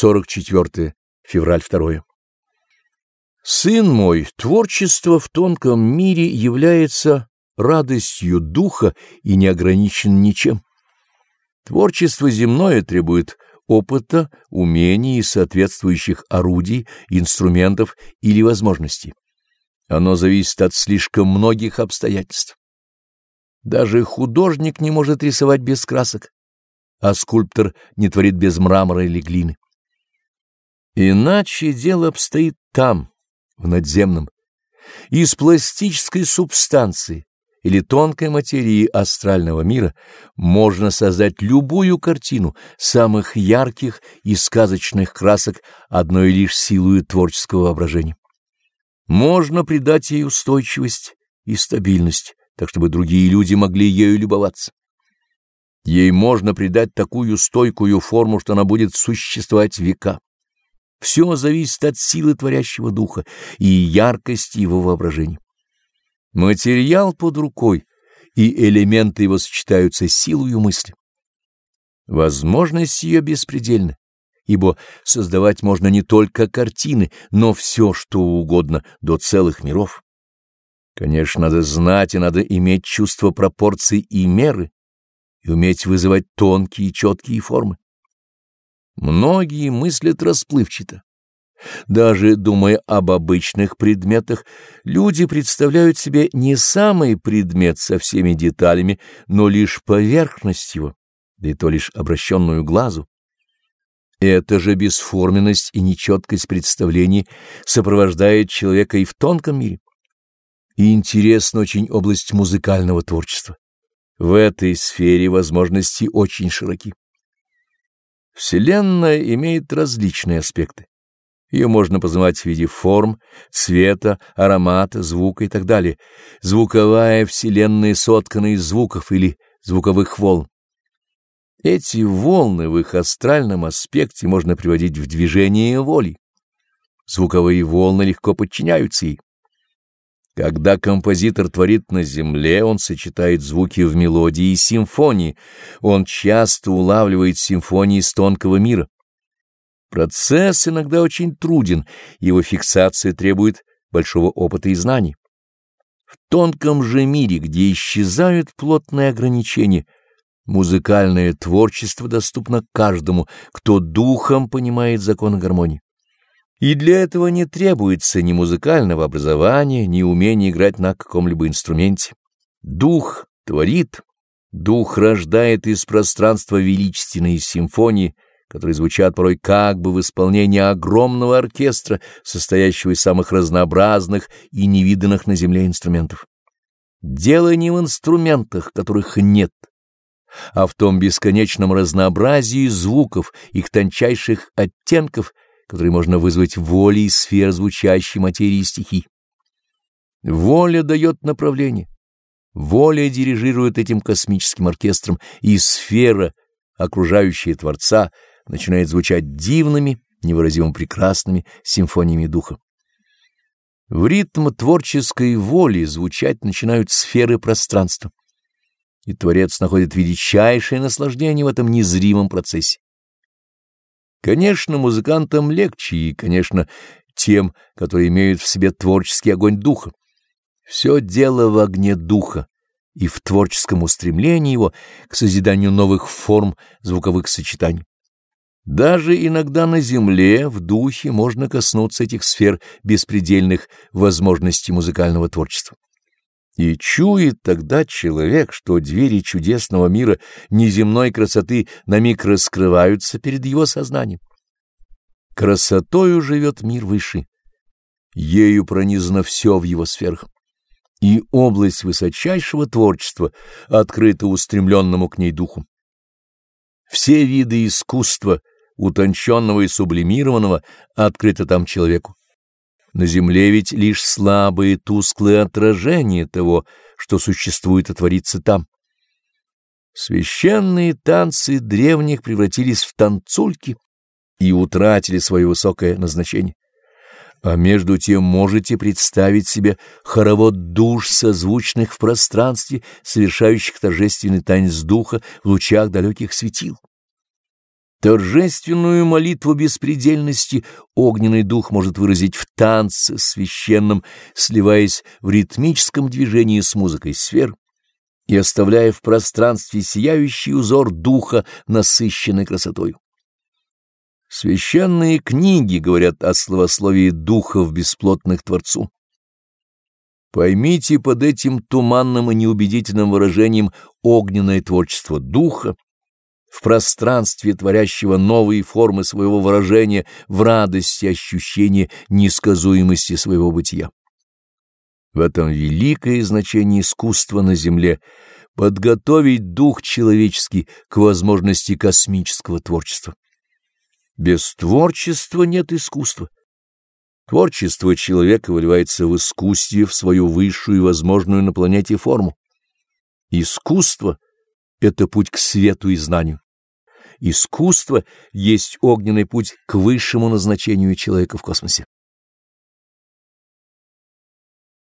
44 февраль 2. Сын мой, творчество в тонком мире является радостью духа и не ограничен ничем. Творчество земное требует опыта, умений и соответствующих орудий, инструментов или возможностей. Оно зависит от слишком многих обстоятельств. Даже художник не может рисовать без красок, а скульптор не творит без мрамора или глины. Иначе дело обстоит там, в надземном, из пластической субстанции или тонкой материи астрального мира можно создать любую картину самых ярких и сказочных красок одной лишь силой творческого воображения. Можно придать ей устойчивость и стабильность, так чтобы другие люди могли ею любоваться. Ей можно придать такую стойкую форму, что она будет существовать века. Все зависит от силы творящего духа и яркости его воображения. Материал под рукой, и элементы его сочетаются с силою мысли. Возможность ее беспредельна, ибо создавать можно не только картины, но все, что угодно, до целых миров. Конечно, надо знать и надо иметь чувство пропорций и меры, и уметь вызывать тонкие и четкие формы. Многие мыслят расплывчато. Даже думая об обычных предметах, люди представляют себе не самый предмет со всеми деталями, но лишь поверхность его, да и то лишь обращенную глазу. Эта же бесформенность и нечеткость представлений сопровождает человека и в тонком мире. И интересна очень область музыкального творчества. В этой сфере возможности очень широки. Вселенная имеет различные аспекты. Ее можно познавать в виде форм, цвета, аромата, звука и так далее. Звуковая Вселенная соткана из звуков или звуковых волн. Эти волны в их астральном аспекте можно приводить в движение воли. Звуковые волны легко подчиняются ей. Когда композитор творит на земле, он сочетает звуки в мелодии и симфонии. Он часто улавливает симфонии из тонкого мира. Процесс иногда очень труден, его фиксация требует большого опыта и знаний. В тонком же мире, где исчезают плотные ограничения, музыкальное творчество доступно каждому, кто духом понимает закон гармонии. И для этого не требуется ни музыкального образования, ни умения играть на каком-либо инструменте. Дух творит, дух рождает из пространства величественные симфонии, которые звучат порой как бы в исполнении огромного оркестра, состоящего из самых разнообразных и невиданных на земле инструментов. Дело не в инструментах, которых нет, а в том бесконечном разнообразии звуков, их тончайших оттенков — который можно вызвать волей сфер звучащей материи стихий. Воля дает направление. Воля дирижирует этим космическим оркестром, и сфера, окружающая Творца, начинает звучать дивными, невыразимо прекрасными симфониями духа. В ритм творческой воли звучать начинают сферы пространства, и Творец находит величайшее наслаждение в этом незримом процессе. Конечно, музыкантам легче и, конечно, тем, которые имеют в себе творческий огонь духа. Все дело в огне духа и в творческом устремлении его к созиданию новых форм звуковых сочетаний. Даже иногда на земле в духе можно коснуться этих сфер беспредельных возможностей музыкального творчества. И чует тогда человек, что двери чудесного мира неземной красоты на миг раскрываются перед его сознанием. Красотою живет мир выше, ею пронизано все в его сферах, и область высочайшего творчества открыта устремленному к ней духу. Все виды искусства, утонченного и сублимированного, открыты там человеку. На земле ведь лишь слабые тусклые отражения того, что существует и творится там. Священные танцы древних превратились в танцульки и утратили свое высокое назначение. А между тем можете представить себе хоровод душ, созвучных в пространстве, совершающих торжественный танец духа в лучах далеких светил. Торжественную молитву беспредельности огненный дух может выразить в танце священном, сливаясь в ритмическом движении с музыкой сфер и оставляя в пространстве сияющий узор духа, насыщенный красотой. Священные книги говорят о словословии духов бесплотных Творцу. Поймите под этим туманным и неубедительным выражением огненное творчество духа, в пространстве творящего новые формы своего выражения в радости ощущения несказуемости своего бытия. В этом великое значение искусства на земле — подготовить дух человеческий к возможности космического творчества. Без творчества нет искусства. Творчество человека выливается в искусстве в свою высшую и возможную на планете форму. Искусство — это путь к свету и знанию. Искусство есть огненный путь к высшему назначению человека в космосе.